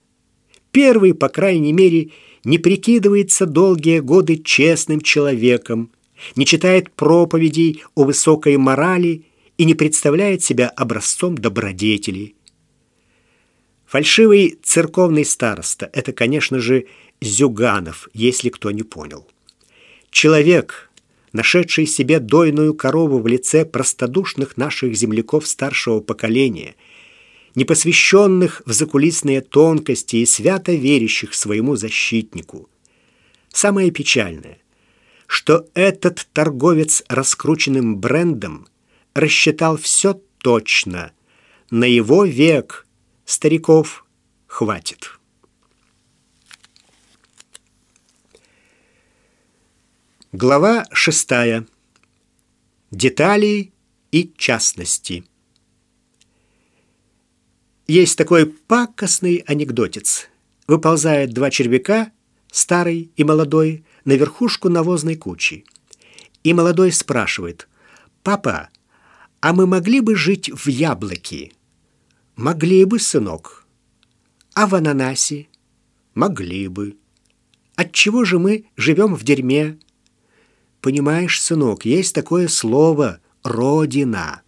Первый, по крайней мере, не прикидывается долгие годы честным человеком, не читает проповедей о высокой морали и не представляет себя образцом добродетели. Фальшивый церковный староста – это, конечно же, Зюганов, если кто не понял. Человек, нашедший себе дойную корову в лице простодушных наших земляков старшего поколения, непосвященных в закулисные тонкости и свято верящих своему защитнику. Самое печальное, что этот торговец раскрученным брендом рассчитал все точно. На его век стариков хватит. Глава шестая. Детали и частности. Есть такой пакостный анекдотец. Выползают два червяка, старый и молодой, на верхушку навозной кучи. И молодой спрашивает, «Папа, а мы могли бы жить в яблоке?» «Могли бы, сынок». «А в ананасе?» «Могли бы». «Отчего же мы живем в дерьме?» «Понимаешь, сынок, есть такое слово «родина».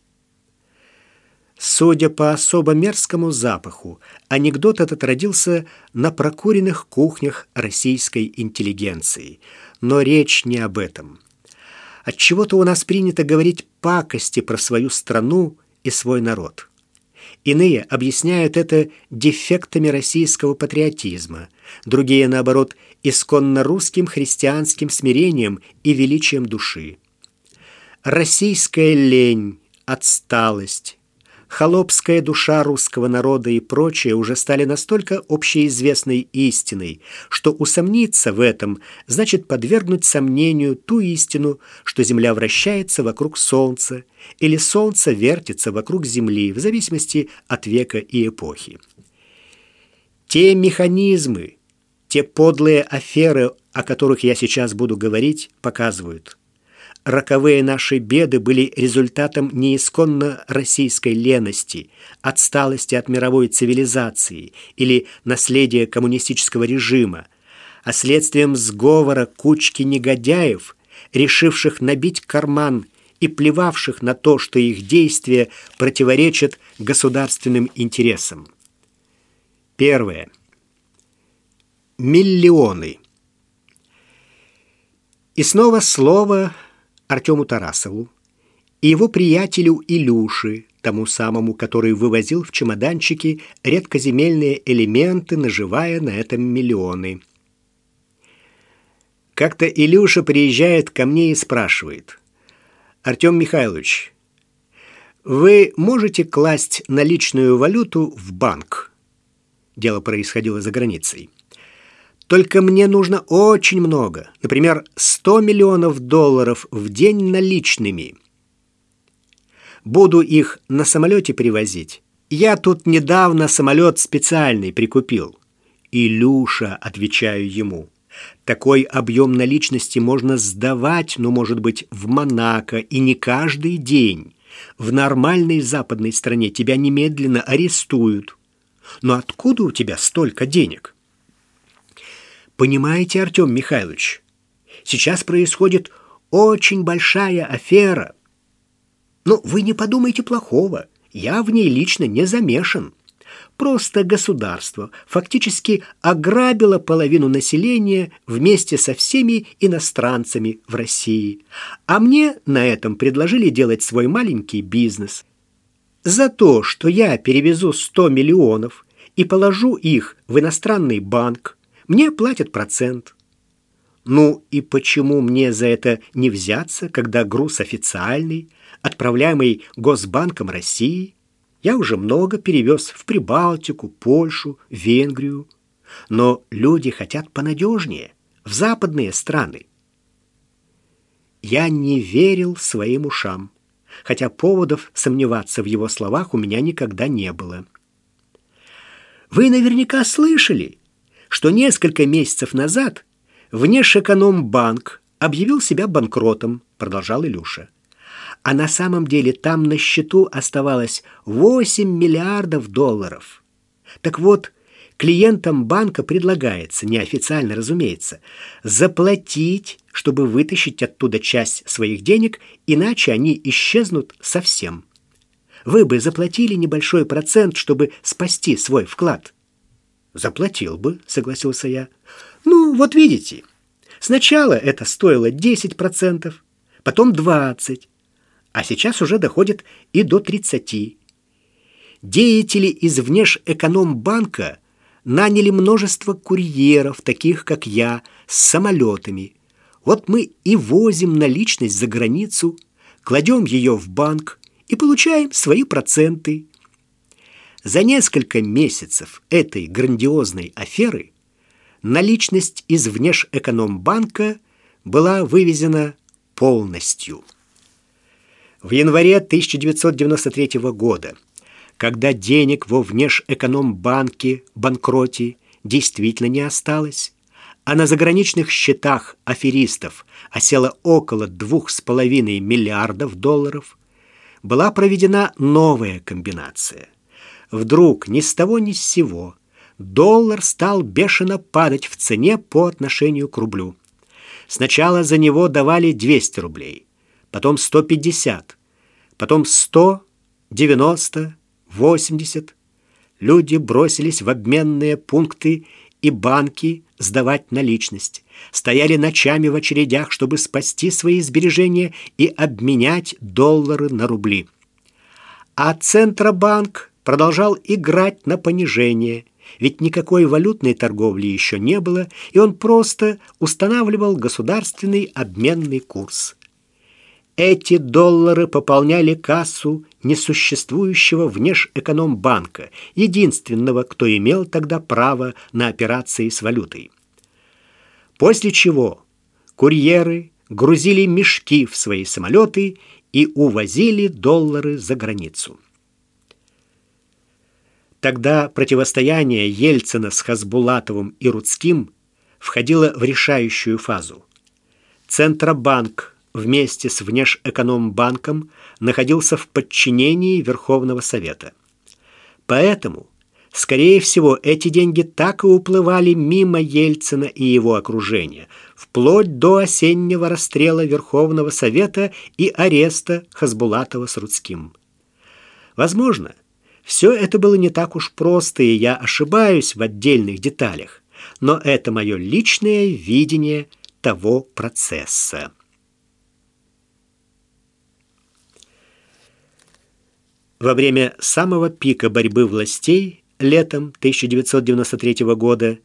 Судя по особо мерзкому запаху, анекдот этот родился на прокуренных кухнях российской интеллигенции. Но речь не об этом. Отчего-то у нас принято говорить пакости про свою страну и свой народ. Иные объясняют это дефектами российского патриотизма, другие, наоборот, исконно русским христианским смирением и величием души. Российская лень, отсталость, холопская душа русского народа и прочее уже стали настолько общеизвестной истиной, что усомниться в этом значит подвергнуть сомнению ту истину, что Земля вращается вокруг Солнца или Солнце вертится вокруг Земли, в зависимости от века и эпохи. Те механизмы, те подлые аферы, о которых я сейчас буду говорить, показывают – роковые наши беды были результатом неисконно российской лености, отсталости от мировой цивилизации или наследия коммунистического режима, а следствием сговора кучки негодяев, решивших набить карман и плевавших на то, что их действия противоречат государственным интересам. Первое. Миллионы. И снова слово Артему Тарасову и его приятелю Илюше, тому самому, который вывозил в чемоданчики редкоземельные элементы, наживая на этом миллионы. Как-то Илюша приезжает ко мне и спрашивает. «Артем Михайлович, вы можете класть наличную валюту в банк?» Дело происходило за границей. Только мне нужно очень много. Например, 100 миллионов долларов в день наличными. Буду их на самолете привозить. Я тут недавно самолет специальный прикупил. Илюша, отвечаю ему. Такой объем наличности можно сдавать, ну, может быть, в Монако, и не каждый день. В нормальной западной стране тебя немедленно арестуют. Но откуда у тебя столько денег? Понимаете, Артем Михайлович, сейчас происходит очень большая афера. Ну, вы не подумайте плохого. Я в ней лично не замешан. Просто государство фактически ограбило половину населения вместе со всеми иностранцами в России. А мне на этом предложили делать свой маленький бизнес. За то, что я перевезу 100 миллионов и положу их в иностранный банк, мне платят процент. Ну и почему мне за это не взяться, когда груз официальный, отправляемый Госбанком России? Я уже много перевез в Прибалтику, Польшу, Венгрию. Но люди хотят понадежнее, в западные страны. Я не верил своим ушам, хотя поводов сомневаться в его словах у меня никогда не было. Вы наверняка слышали, что несколько месяцев назад Внешэкономбанк объявил себя банкротом, продолжал Илюша а на самом деле там на счету оставалось 8 миллиардов долларов. Так вот, клиентам банка предлагается, неофициально разумеется, заплатить, чтобы вытащить оттуда часть своих денег, иначе они исчезнут совсем. Вы бы заплатили небольшой процент, чтобы спасти свой вклад. Заплатил бы, согласился я. Ну, вот видите, сначала это стоило 10%, потом 20%, а сейчас уже доходит и до 30. Деятели из внешэкономбанка наняли множество курьеров, таких как я, с самолетами. Вот мы и возим наличность за границу, кладем ее в банк и получаем свои проценты. За несколько месяцев этой грандиозной аферы наличность из внешэкономбанка была вывезена полностью. В январе 1993 года, когда денег во внешэкономбанке банкроте действительно не осталось, а на заграничных счетах аферистов осело около 2,5 миллиардов долларов, была проведена новая комбинация. Вдруг ни с того ни с сего доллар стал бешено падать в цене по отношению к рублю. Сначала за него давали 200 рублей, потом 150, потом 100, 90, 80. Люди бросились в обменные пункты и банки сдавать наличность. Стояли ночами в очередях, чтобы спасти свои сбережения и обменять доллары на рубли. А Центробанк продолжал играть на понижение, ведь никакой валютной торговли еще не было, и он просто устанавливал государственный обменный курс. Эти доллары пополняли кассу несуществующего внешэкономбанка, единственного, кто имел тогда право на операции с валютой. После чего курьеры грузили мешки в свои самолеты и увозили доллары за границу. Тогда противостояние Ельцина с Хасбулатовым и Рудским входило в решающую фазу. Центробанк вместе с Внешэкономбанком находился в подчинении Верховного Совета. Поэтому, скорее всего, эти деньги так и уплывали мимо Ельцина и его окружения, вплоть до осеннего расстрела Верховного Совета и ареста Хасбулатова с Рудским. Возможно, все это было не так уж просто, и я ошибаюсь в отдельных деталях, но это мое личное видение того процесса. Во время самого пика борьбы властей летом 1993 года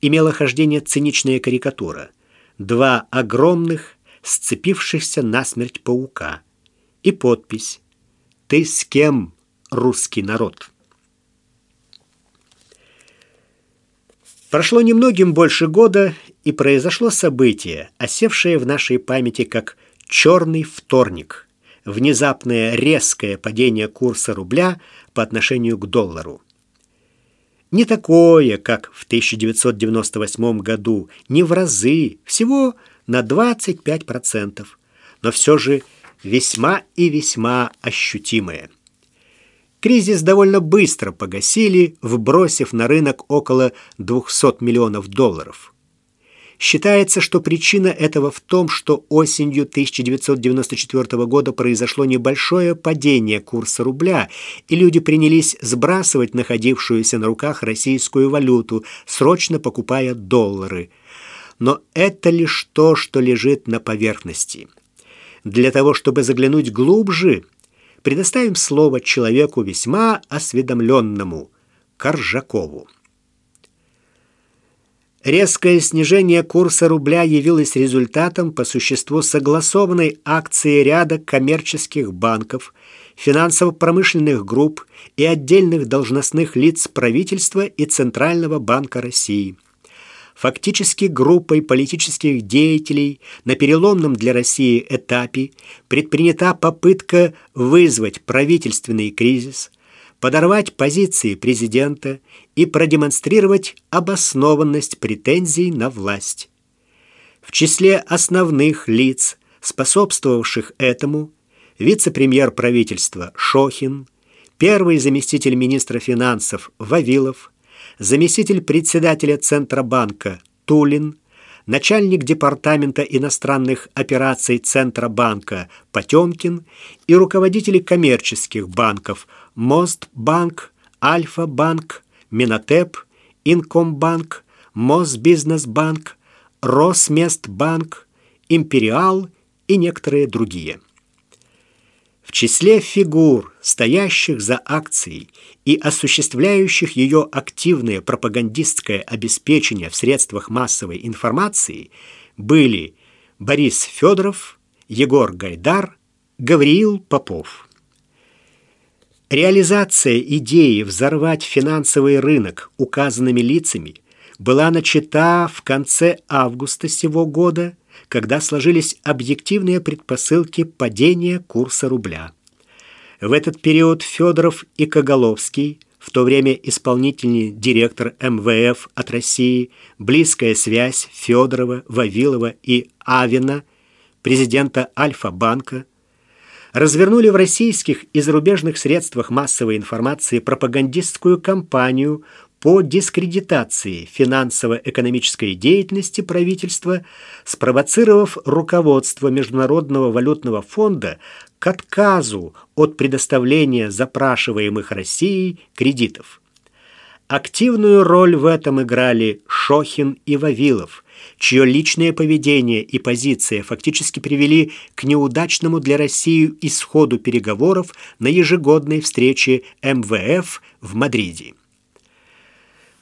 имела хождение циничная карикатура. Два огромных, сцепившихся насмерть паука. И подпись «Ты с кем, русский народ?» Прошло немногим больше года, и произошло событие, осевшее в нашей памяти как «черный вторник», внезапное резкое падение курса рубля по отношению к доллару. Не такое, как в 1998 году, не в разы, всего на 25%, но все же весьма и весьма ощутимое. Кризис довольно быстро погасили, вбросив на рынок около 200 миллионов долларов. Считается, что причина этого в том, что осенью 1994 года произошло небольшое падение курса рубля, и люди принялись сбрасывать находившуюся на руках российскую валюту, срочно покупая доллары. Но это лишь то, что лежит на поверхности. Для того, чтобы заглянуть глубже, предоставим слово человеку весьма осведомленному – Коржакову. Резкое снижение курса рубля явилось результатом по существу согласованной акции ряда коммерческих банков, финансово-промышленных групп и отдельных должностных лиц правительства и Центрального банка России. Фактически группой политических деятелей на переломном для России этапе предпринята попытка вызвать правительственный кризис – подорвать позиции президента и продемонстрировать обоснованность претензий на власть. В числе основных лиц, способствовавших этому, вице-премьер правительства Шохин, первый заместитель министра финансов Вавилов, заместитель председателя Центробанка Тулин, начальник департамента иностранных операций Центробанка Потемкин и руководители коммерческих банков – Мостбанк, Альфа-банк, Минотеп, Инкомбанк, Мосбизнесбанк, Росместбанк, Империал и некоторые другие. В числе фигур, стоящих за акцией и осуществляющих ее активное пропагандистское обеспечение в средствах массовой информации, были Борис Федоров, Егор Гайдар, Гавриил Попов. Реализация идеи взорвать финансовый рынок указанными лицами была начата в конце августа сего года, когда сложились объективные предпосылки падения курса рубля. В этот период Федоров и Коголовский, в то время исполнительный директор МВФ от России, близкая связь Федорова, Вавилова и Авина, президента Альфа-банка, развернули в российских и зарубежных средствах массовой информации пропагандистскую кампанию по дискредитации финансово-экономической деятельности правительства, спровоцировав руководство Международного валютного фонда к отказу от предоставления запрашиваемых Россией кредитов. Активную роль в этом играли Шохин и Вавилов, чье личное поведение и позиция фактически привели к неудачному для России исходу переговоров на ежегодной встрече МВФ в Мадриде.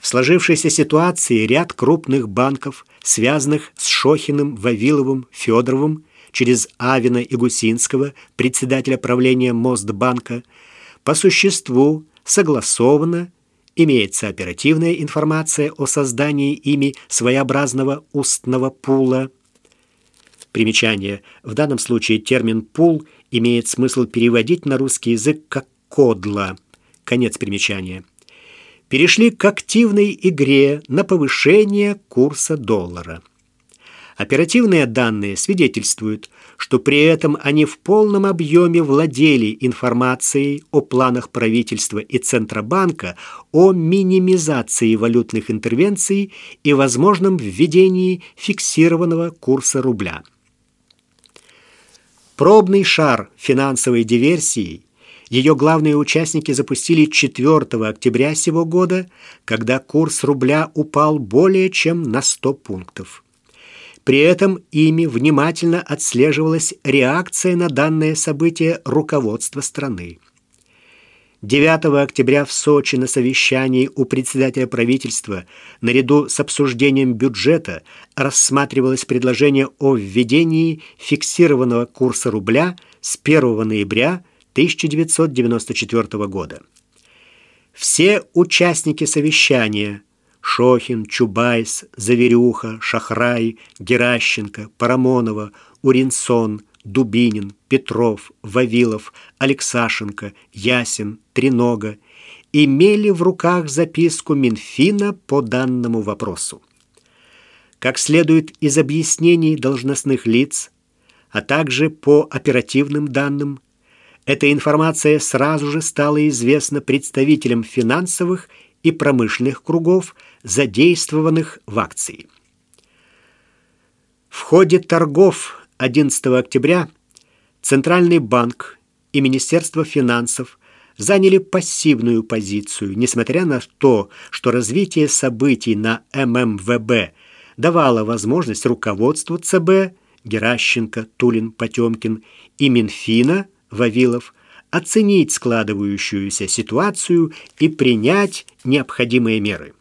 В сложившейся ситуации ряд крупных банков, связанных с Шохиным, Вавиловым, Федоровым, через Авина и Гусинского, председателя правления Мостбанка, по существу согласованно имеется оперативная информация о создании ими своеобразного устного пула. Примечание. В данном случае термин «пул» имеет смысл переводить на русский язык как «кодла». Конец примечания. Перешли к активной игре на повышение курса доллара. Оперативные данные свидетельствуют, что при этом они в полном объеме владели информацией о планах правительства и Центробанка о минимизации валютных интервенций и возможном введении фиксированного курса рубля. Пробный шар финансовой диверсии ее главные участники запустили 4 октября сего года, когда курс рубля упал более чем на 100 пунктов. При этом ими внимательно отслеживалась реакция на данное событие руководства страны. 9 октября в Сочи на совещании у председателя правительства наряду с обсуждением бюджета рассматривалось предложение о введении фиксированного курса рубля с 1 ноября 1994 года. Все участники совещания – Шохин, Чубайс, Заверюха, Шахрай, Геращенко, Парамонова, Уринсон, Дубинин, Петров, Вавилов, Алексашенко, Ясин, Тренога имели в руках записку Минфина по данному вопросу. Как следует из объяснений должностных лиц, а также по оперативным данным, эта информация сразу же стала известна представителям финансовых и промышленных кругов, задействованных в акции. В ходе торгов 11 октября Центральный банк и Министерство финансов заняли пассивную позицию, несмотря на то, что развитие событий на ММВБ давало возможность руководству ЦБ Геращенко, Тулин, Потемкин и Минфина Вавилов оценить складывающуюся ситуацию и принять необходимые меры.